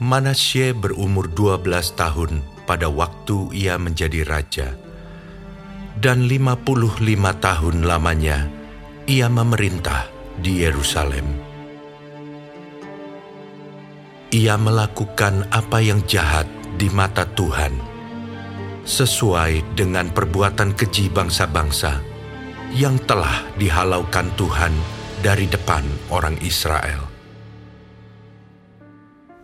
Manasye berumur 12 tahun pada waktu ia menjadi raja. Dan 55 tahun lamanya ia memerintah di Yerusalem. Ia melakukan apa yang jahat di mata Tuhan, sesuai dengan perbuatan keji bangsa-bangsa yang telah dihalaukan Tuhan dari depan orang Israel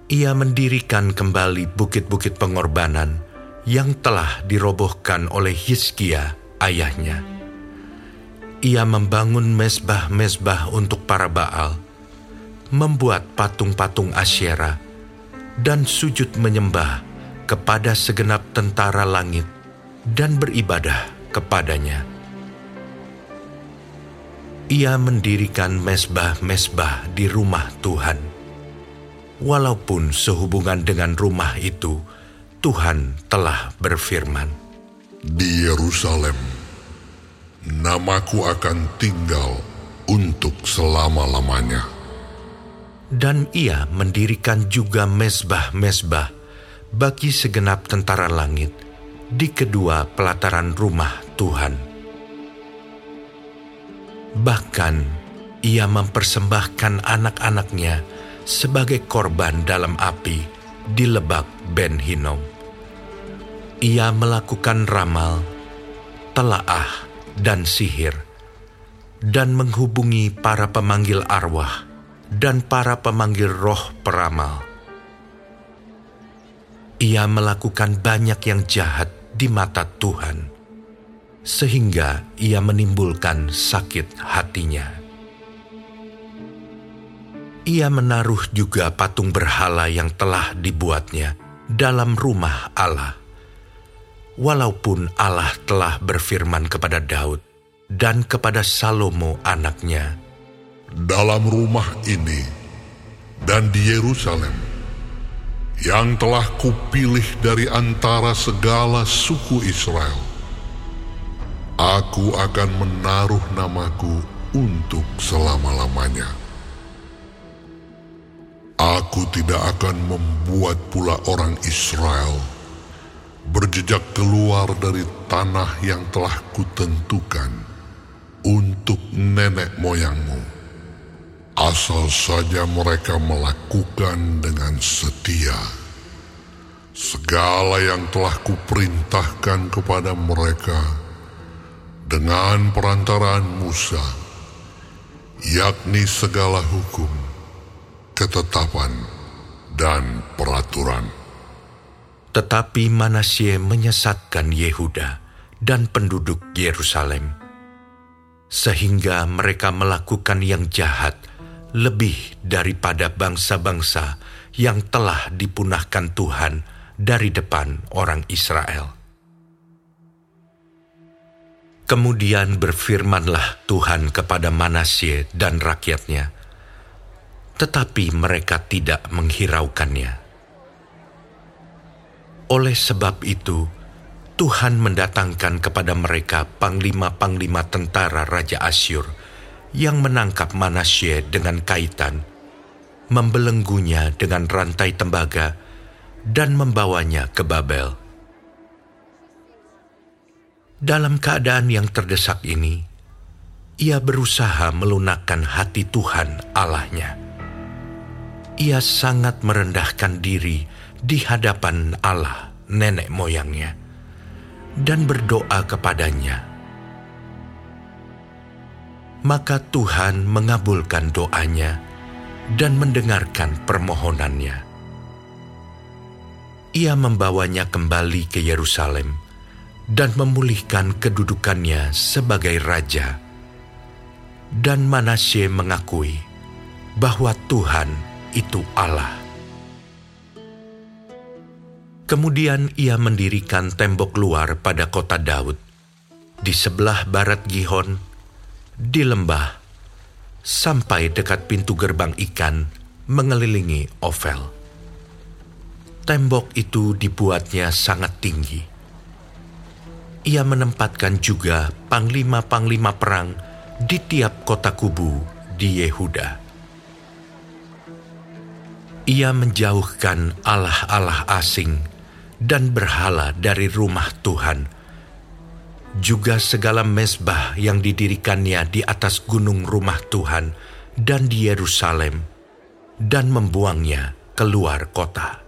ia mendirikan kembali bukit-bukit pengorbanan yang telah dirobohkan oleh Hizkia ayahnya. Ia membangun mesbah-mesbah untuk para Baal, membuat patung-patung Asyera, dan sujud menyembah kepada segenap tentara langit dan beribadah kepadanya. Ia mendirikan mesbah-mesbah di rumah Tuhan walaupun sehubungan dengan rumah itu, Tuhan telah berfirman, Di Yerusalem, namaku akan tinggal untuk selama-lamanya. Dan ia mendirikan juga mesbah-mesbah bagi segenap tentara langit di kedua pelataran rumah Tuhan. Bahkan ia mempersembahkan anak-anaknya sebagai korban dalam api di lebak Ben Hinnom. Ia melakukan ramal, telaah, dan sihir, dan menghubungi para pemanggil arwah dan para pemanggil roh peramal. Ia melakukan banyak yang jahat di mata Tuhan, sehingga ia menimbulkan sakit hatinya ia menaruh juga patung berhala yang telah dibuatnya dalam rumah Allah. Walaupun Allah telah berfirman kepada Daud dan kepada Salomo anaknya, Dalam rumah ini dan di Yerusalem, yang telah kupilih dari antara segala suku Israel, aku akan menaruh namaku untuk selama-lamanya Aku tidak akan membuat pula orang Israel berjejak keluar dari tanah yang telah kutentukan untuk nenek moyangmu. Asal saja mereka melakukan dengan setia segala yang telah kuperintahkan kepada mereka dengan perantaraan Musa, yakni segala hukum ketetapan, dan peraturan. Tetapi Manasye menyesatkan Yehuda dan penduduk Yerusalem, sehingga mereka melakukan yang jahat lebih daripada bangsa-bangsa yang telah dipunahkan Tuhan dari depan orang Israel. Kemudian berfirmanlah Tuhan kepada Manasye dan rakyatnya, tetapi mereka tidak menghiraukannya. Oleh sebab itu, Tuhan mendatangkan kepada mereka panglima-panglima tentara Raja Asyur yang menangkap Manasye dengan kaitan, membelenggunya dengan rantai tembaga, dan membawanya ke Babel. Dalam keadaan yang terdesak ini, ia berusaha melunakkan hati Tuhan Allahnya ia sangat merendahkan diri di hadapan Allah nenek moyangnya dan berdoa kepadanya. Maka Tuhan mengabulkan doanya dan mendengarkan permohonannya. Ia membawanya kembali ke Yerusalem dan memulihkan kedudukannya sebagai raja. Dan Manasye mengakui bahwa Tuhan itu Allah. Kemudian ia mendirikan tembok luar pada kota Daud, di sebelah barat Gihon, di lembah, sampai dekat pintu gerbang ikan mengelilingi Ovel. Tembok itu dibuatnya sangat tinggi. Ia menempatkan juga panglima-panglima perang di tiap kota kubu di Yehuda Ia menjauhkan allah-allah asing dan berhala dari rumah Tuhan, juga segala mesbah yang didirikannya di atas gunung rumah Tuhan dan di Yerusalem, dan membuangnya keluar kota.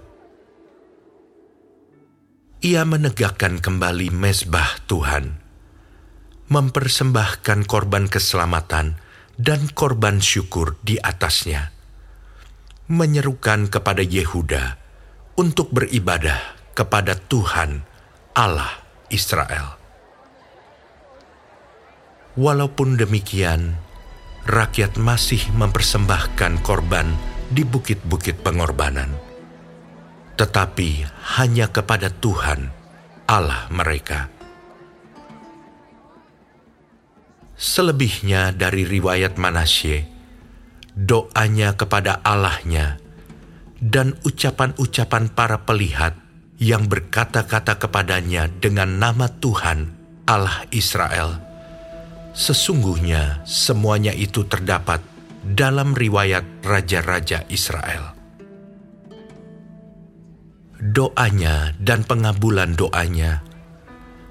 Ia menegakkan kembali mesbah Tuhan, mempersembahkan korban keselamatan dan korban syukur di atasnya menyerukan kepada Yehuda untuk beribadah kepada Tuhan Allah Israel. Walaupun demikian, rakyat masih mempersembahkan korban di bukit-bukit pengorbanan, tetapi hanya kepada Tuhan Allah mereka. Selebihnya dari riwayat Manasye, doanya kepada Allahnya, dan ucapan-ucapan para pelihat yang berkata-kata kepadanya dengan nama Tuhan Allah Israel. Sesungguhnya semuanya itu terdapat dalam riwayat raja-raja Israel. Doanya dan pengabulan doanya,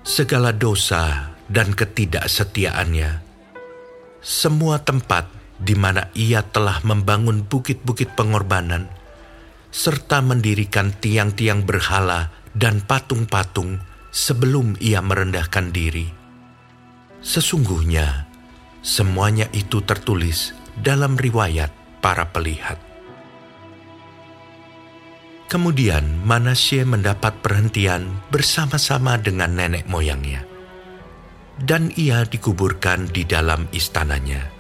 segala dosa dan ketidaksetiaannya, semua tempat di mana ia telah membangun bukit-bukit pengorbanan, serta mendirikan tiang-tiang berhala dan patung-patung sebelum ia merendahkan diri. Sesungguhnya, semuanya itu tertulis dalam riwayat para pelihat. Kemudian Manasye mendapat perhentian bersama-sama dengan nenek moyangnya, dan ia dikuburkan di dalam istananya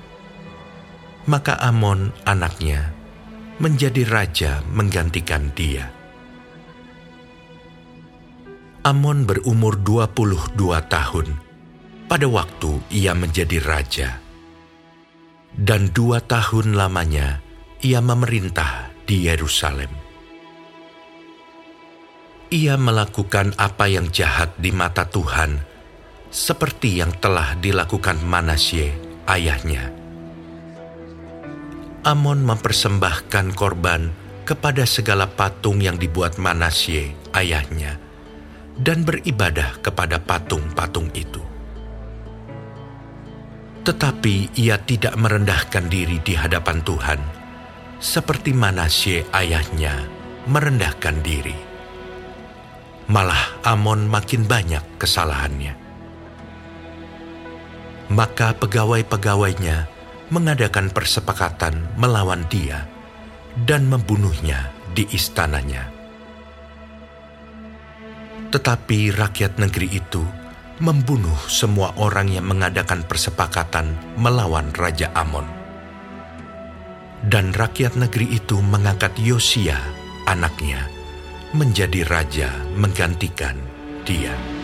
maka Amon anaknya menjadi raja menggantikan dia. Amon berumur 22 tahun pada waktu ia menjadi raja. Dan dua tahun lamanya ia memerintah di Yerusalem. Ia melakukan apa yang jahat di mata Tuhan, seperti yang telah dilakukan Manasye, ayahnya Amon mempersembahkan korban kepada segala patung yang dibuat Manasye, ayahnya, dan beribadah kepada patung-patung itu. Tetapi ia tidak merendahkan diri di hadapan Tuhan, seperti Manasye ayahnya merendahkan diri. Malah Amon makin banyak kesalahannya. Maka pegawai-pegawainya mengadakan persepakatan melawan dia dan membunuhnya di istananya. Tetapi rakyat negeri itu membunuh semua orang yang mengadakan persepakatan melawan Raja Amon. Dan rakyat negeri itu mengangkat Yosia, anaknya, menjadi raja menggantikan dia.